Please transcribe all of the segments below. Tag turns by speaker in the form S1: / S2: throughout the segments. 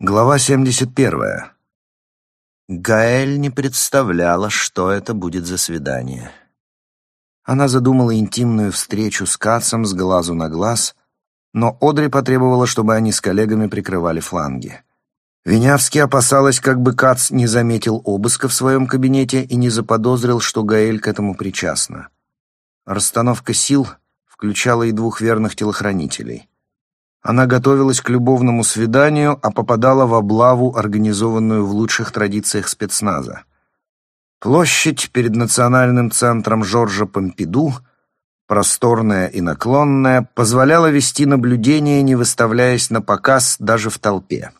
S1: Глава 71. Гаэль не представляла, что это будет за свидание. Она задумала интимную встречу с Кацом с глазу на глаз, но Одри потребовала, чтобы они с коллегами прикрывали фланги. Винявский опасалась, как бы Кац не заметил обыска в своем кабинете и не заподозрил, что Гаэль к этому причастна. Расстановка сил включала и двух верных телохранителей — она готовилась к любовному свиданию, а попадала в облаву, организованную в лучших традициях спецназа. Площадь перед национальным центром Жоржа Помпиду, просторная и наклонная, позволяла вести наблюдение, не выставляясь на показ даже в толпе.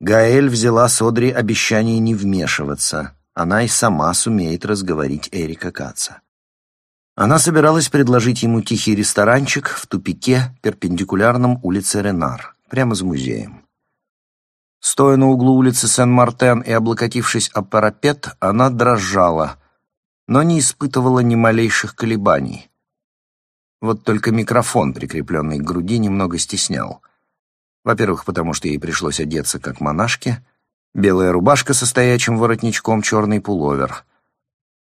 S1: Гаэль взяла с Одри обещание не вмешиваться. Она и сама сумеет разговорить Эрика Каца. Она собиралась предложить ему тихий ресторанчик в тупике, перпендикулярном улице Ренар, прямо за музеем. Стоя на углу улицы Сен-Мартен и облокотившись о парапет, она дрожала, но не испытывала ни малейших колебаний. Вот только микрофон, прикрепленный к груди, немного стеснял. Во-первых, потому что ей пришлось одеться как монашке, белая рубашка со стоячим воротничком, черный пуловер —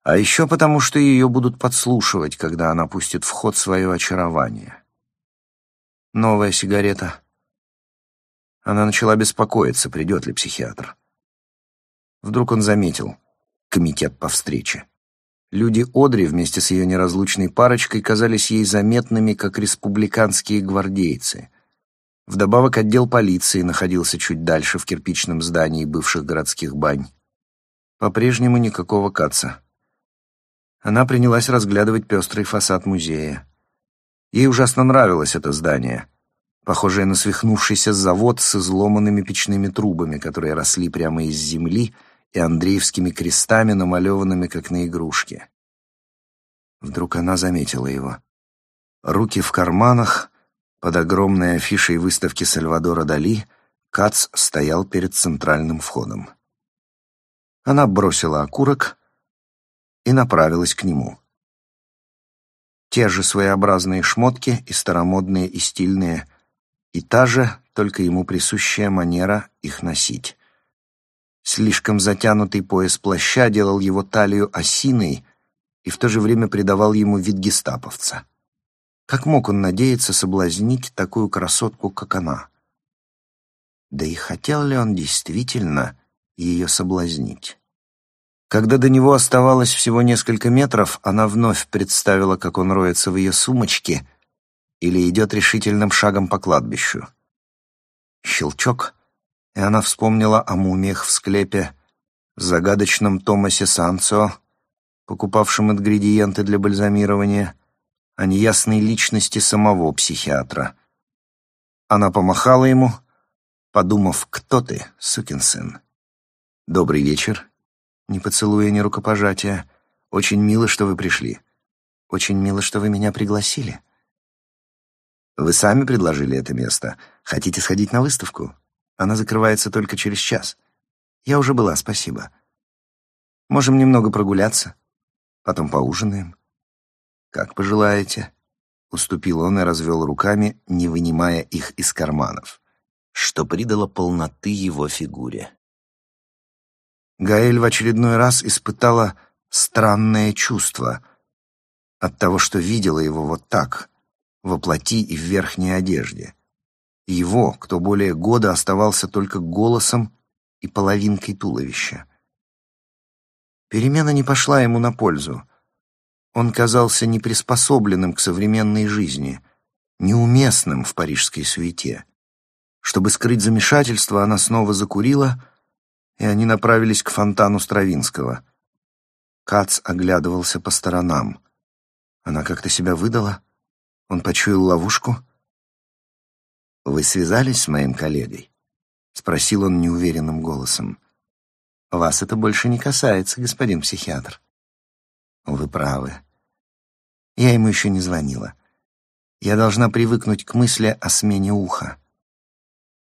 S1: а еще потому, что ее будут подслушивать, когда она пустит в ход свое очарование. Новая сигарета. Она начала беспокоиться, придет ли психиатр. Вдруг он заметил комитет по встрече. Люди Одри вместе с ее неразлучной парочкой казались ей заметными, как республиканские гвардейцы. Вдобавок отдел полиции находился чуть дальше, в кирпичном здании бывших городских бань. По-прежнему никакого каца. Она принялась разглядывать пестрый фасад музея. Ей ужасно нравилось это здание, похожее на свихнувшийся завод с изломанными печными трубами, которые росли прямо из земли и андреевскими крестами, намалеванными как на игрушке. Вдруг она заметила его. Руки в карманах, под огромной афишей выставки Сальвадора Дали, Кац стоял перед центральным входом. Она бросила окурок и направилась к нему. Те же своеобразные шмотки, и старомодные, и стильные, и та же, только ему присущая манера их носить. Слишком затянутый пояс плаща делал его талию осиной и в то же время придавал ему вид гестаповца. Как мог он надеяться соблазнить такую красотку, как она? Да и хотел ли он действительно ее соблазнить? Когда до него оставалось всего несколько метров, она вновь представила, как он роется в ее сумочке или идет решительным шагом по кладбищу. Щелчок, и она вспомнила о мумиях в склепе, загадочном Томасе Санцо, покупавшем ингредиенты для бальзамирования, о неясной личности самого психиатра. Она помахала ему, подумав, кто ты, сукин сын. «Добрый вечер», ни поцелуя, ни рукопожатия. Очень мило, что вы пришли. Очень мило, что вы меня пригласили. Вы сами предложили это место. Хотите сходить на выставку? Она закрывается только через час. Я уже была, спасибо. Можем немного прогуляться. Потом поужинаем. Как пожелаете. Уступил он и развел руками, не вынимая их из карманов, что придало полноты его фигуре. Гаэль в очередной раз испытала странное чувство от того, что видела его вот так, во плоти и в верхней одежде. Его, кто более года оставался только голосом и половинкой туловища. Перемена не пошла ему на пользу. Он казался неприспособленным к современной жизни, неуместным в парижской суете. Чтобы скрыть замешательство, она снова закурила — и они направились к фонтану Стравинского. Кац оглядывался по сторонам. Она как-то себя выдала? Он почуял ловушку? «Вы связались с моим коллегой?» — спросил он неуверенным голосом. «Вас это больше не касается, господин психиатр». «Вы правы. Я ему еще не звонила. Я должна привыкнуть к мысли о смене уха.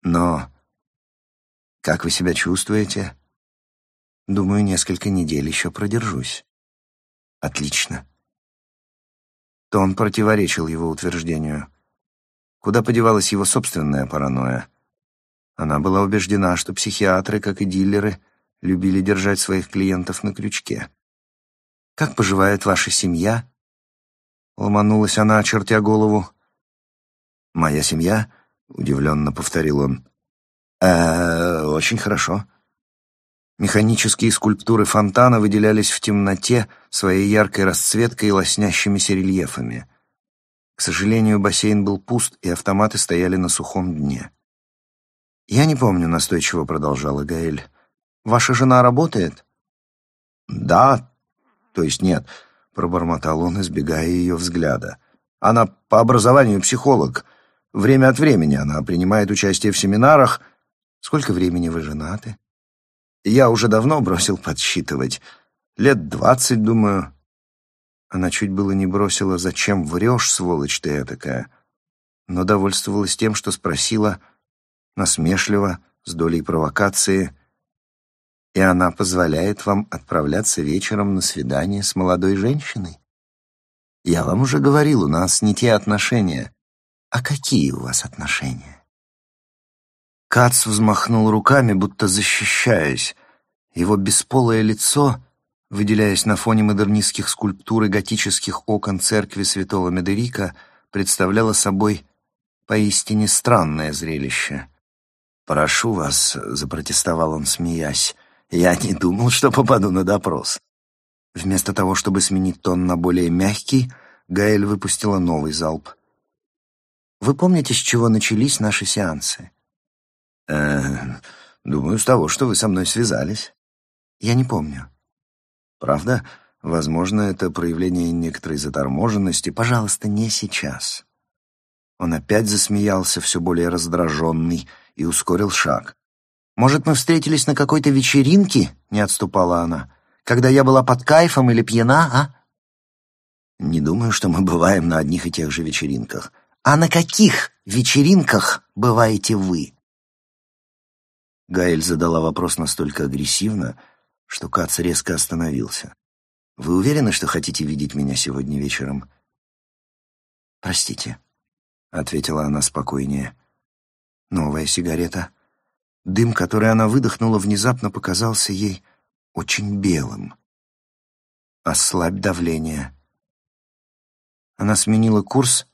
S1: Но как вы себя чувствуете? Думаю, несколько недель еще продержусь. Отлично. Тон противоречил его утверждению. Куда подевалась его собственная паранойя? Она была убеждена, что психиатры, как и дилеры, любили держать своих клиентов на крючке. «Как поживает ваша семья?» Ломанулась она, очертя голову. «Моя семья?» — удивленно повторил он. «Э, очень хорошо». Механические скульптуры фонтана выделялись в темноте своей яркой расцветкой и лоснящимися рельефами. К сожалению, бассейн был пуст, и автоматы стояли на сухом дне. «Я не помню», — настойчиво продолжала Гаэль. «Ваша жена работает?» «Да, то есть нет», — пробормотал он, избегая ее взгляда. «Она по образованию психолог. Время от времени она принимает участие в семинарах. Сколько времени вы женаты?» «Я уже давно бросил подсчитывать. Лет двадцать, думаю». Она чуть было не бросила «Зачем врешь, сволочь ты этакая?» но довольствовалась тем, что спросила насмешливо, с долей провокации, и она позволяет вам отправляться вечером на свидание с молодой женщиной? Я вам уже говорил, у нас не те отношения. А какие у вас отношения? Кац взмахнул руками, будто защищаясь. Его бесполое лицо, выделяясь на фоне модернистских скульптур и готических окон церкви святого Медерика, представляло собой поистине странное зрелище. «Прошу вас», — запротестовал он, смеясь, — «я не думал, что попаду на допрос». Вместо того, чтобы сменить тон на более мягкий, Гаэль выпустила новый залп. «Вы помните, с чего начались наши сеансы?» «Э, думаю, с того, что вы со мной связались». «Я не помню». «Правда? Возможно, это проявление некоторой заторможенности. Пожалуйста, не сейчас». Он опять засмеялся, все более раздраженный, и ускорил шаг. «Может, мы встретились на какой-то вечеринке?» — не отступала она. «Когда я была под кайфом или пьяна, а?» «Не думаю, что мы бываем на одних и тех же вечеринках». «А на каких вечеринках бываете вы?» Гаэль задала вопрос настолько агрессивно, что Кац резко остановился. «Вы уверены, что хотите видеть меня сегодня вечером?» «Простите», — ответила она спокойнее. Новая сигарета. Дым, который она выдохнула, внезапно показался ей очень белым. «Ослабь давление». Она сменила курс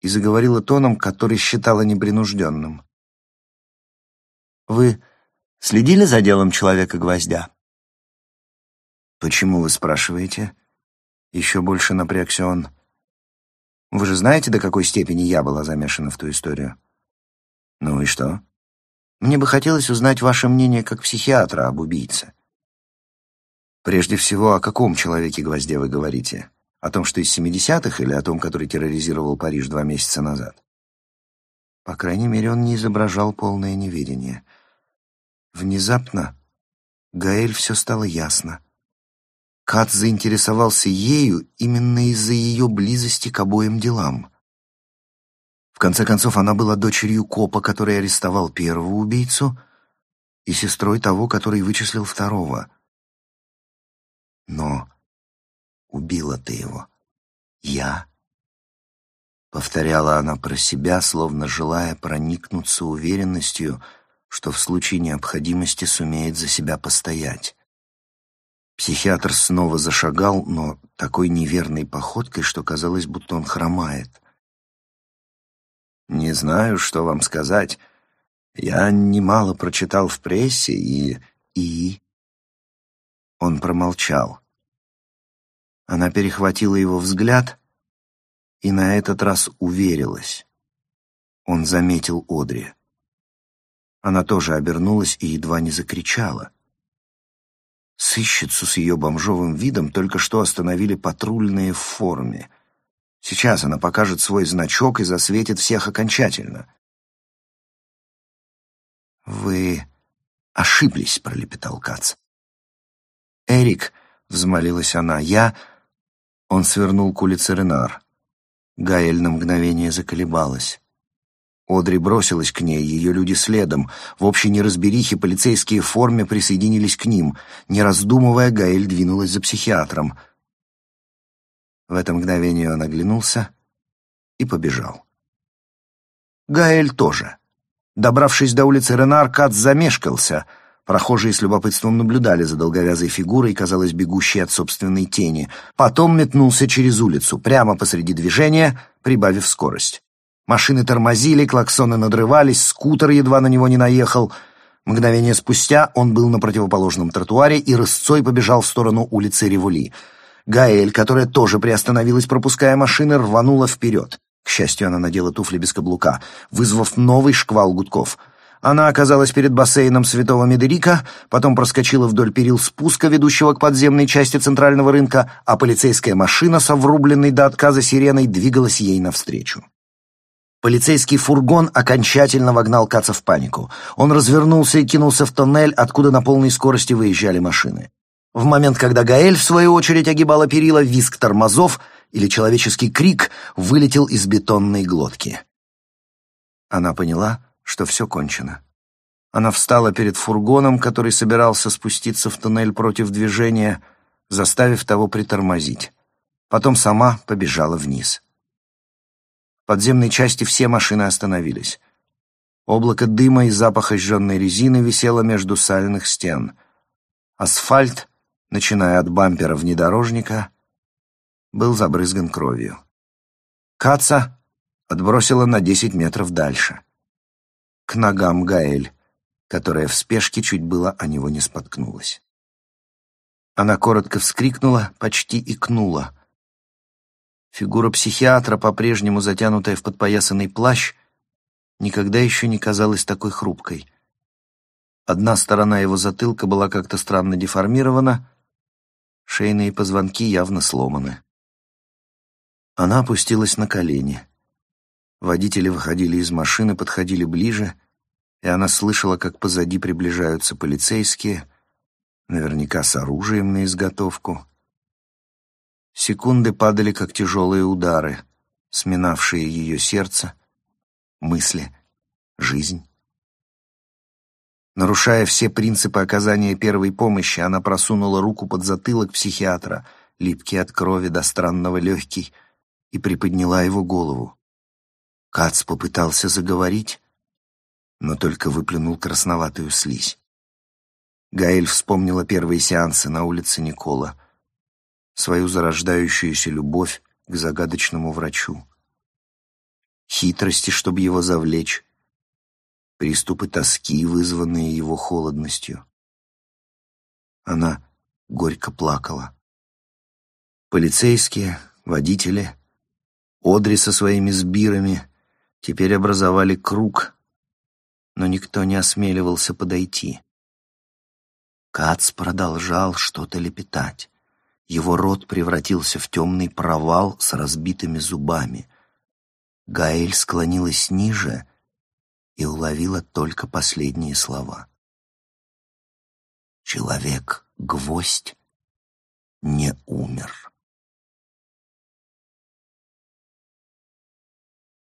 S1: и заговорила тоном, который считала непринужденным. «Вы следили за делом Человека-гвоздя?» «Почему вы спрашиваете?» Еще больше напрягся он. «Вы же знаете, до какой степени я была замешана в ту историю?» «Ну и что?» «Мне бы хотелось узнать ваше мнение как психиатра об убийце». «Прежде всего, о каком человеке-гвозде вы говорите? О том, что из 70-х, или о том, который терроризировал Париж два месяца назад?» По крайней мере, он не изображал полное неведение. Внезапно Гаэль все стало ясно. Кат заинтересовался ею именно из-за ее близости к обоим делам — в конце концов, она была дочерью копа, который арестовал первого убийцу, и сестрой того, который вычислил второго. Но убила ты его. Я. Повторяла она про себя, словно желая проникнуться уверенностью, что в случае необходимости сумеет за себя постоять. Психиатр снова зашагал, но такой неверной походкой, что казалось, будто он хромает — не знаю, что вам сказать. Я немало прочитал в прессе и... И... Он промолчал. Она перехватила его взгляд и на этот раз уверилась. Он заметил Одри. Она тоже обернулась и едва не закричала. Сыщицу с ее бомжовым видом только что остановили патрульные в форме — Сейчас она покажет свой значок и засветит всех окончательно. «Вы ошиблись», — пролепетал Кац. «Эрик», — взмолилась она, — «я...» Он свернул к улице Ренар. Гаэль на мгновение заколебалась. Одри бросилась к ней, ее люди следом. В общей неразберихе полицейские в форме присоединились к ним. Не раздумывая, Гаэль двинулась за психиатром. В это мгновение он оглянулся и побежал. Гаэль тоже. Добравшись до улицы Ренар, Кац замешкался. Прохожие с любопытством наблюдали за долговязой фигурой, казалось, бегущей от собственной тени. Потом метнулся через улицу, прямо посреди движения, прибавив скорость. Машины тормозили, клаксоны надрывались, скутер едва на него не наехал. Мгновение спустя он был на противоположном тротуаре и рысцой побежал в сторону улицы Ревули. Гаэль, которая тоже приостановилась, пропуская машины, рванула вперед. К счастью, она надела туфли без каблука, вызвав новый шквал гудков. Она оказалась перед бассейном Святого Медерика, потом проскочила вдоль перил спуска, ведущего к подземной части центрального рынка, а полицейская машина со врубленной до отказа сиреной двигалась ей навстречу. Полицейский фургон окончательно вогнал Каца в панику. Он развернулся и кинулся в тоннель, откуда на полной скорости выезжали машины. В момент, когда Гаэль, в свою очередь, огибала перила, визг тормозов или человеческий крик вылетел из бетонной глотки. Она поняла, что все кончено. Она встала перед фургоном, который собирался спуститься в туннель против движения, заставив того притормозить. Потом сама побежала вниз подземной части все машины остановились. Облако дыма и запаха сжженной резины висело между сальных стен. Асфальт, начиная от бампера внедорожника, был забрызган кровью. Каца отбросила на десять метров дальше. К ногам Гаэль, которая в спешке чуть было о него не споткнулась. Она коротко вскрикнула, почти икнула — Фигура психиатра, по-прежнему затянутая в подпоясанный плащ, никогда еще не казалась такой хрупкой. Одна сторона его затылка была как-то странно деформирована, шейные позвонки явно сломаны. Она опустилась на колени. Водители выходили из машины, подходили ближе, и она слышала, как позади приближаются полицейские, наверняка с оружием на изготовку. Секунды падали, как тяжелые удары, сминавшие ее сердце, мысли, жизнь. Нарушая все принципы оказания первой помощи, она просунула руку под затылок психиатра, липкий от крови до странного легкий, и приподняла его голову. Кац попытался заговорить, но только выплюнул красноватую слизь. Гаэль вспомнила первые сеансы на улице Никола — свою зарождающуюся любовь к загадочному врачу. Хитрости, чтобы его завлечь, приступы тоски, вызванные его холодностью. Она горько плакала. Полицейские, водители, Одри со своими сбирами теперь образовали круг, но никто не осмеливался подойти. Кац продолжал что-то лепетать. Его рот превратился в темный провал с разбитыми зубами. Гаэль склонилась ниже и уловила только последние слова. Человек-гвоздь не умер.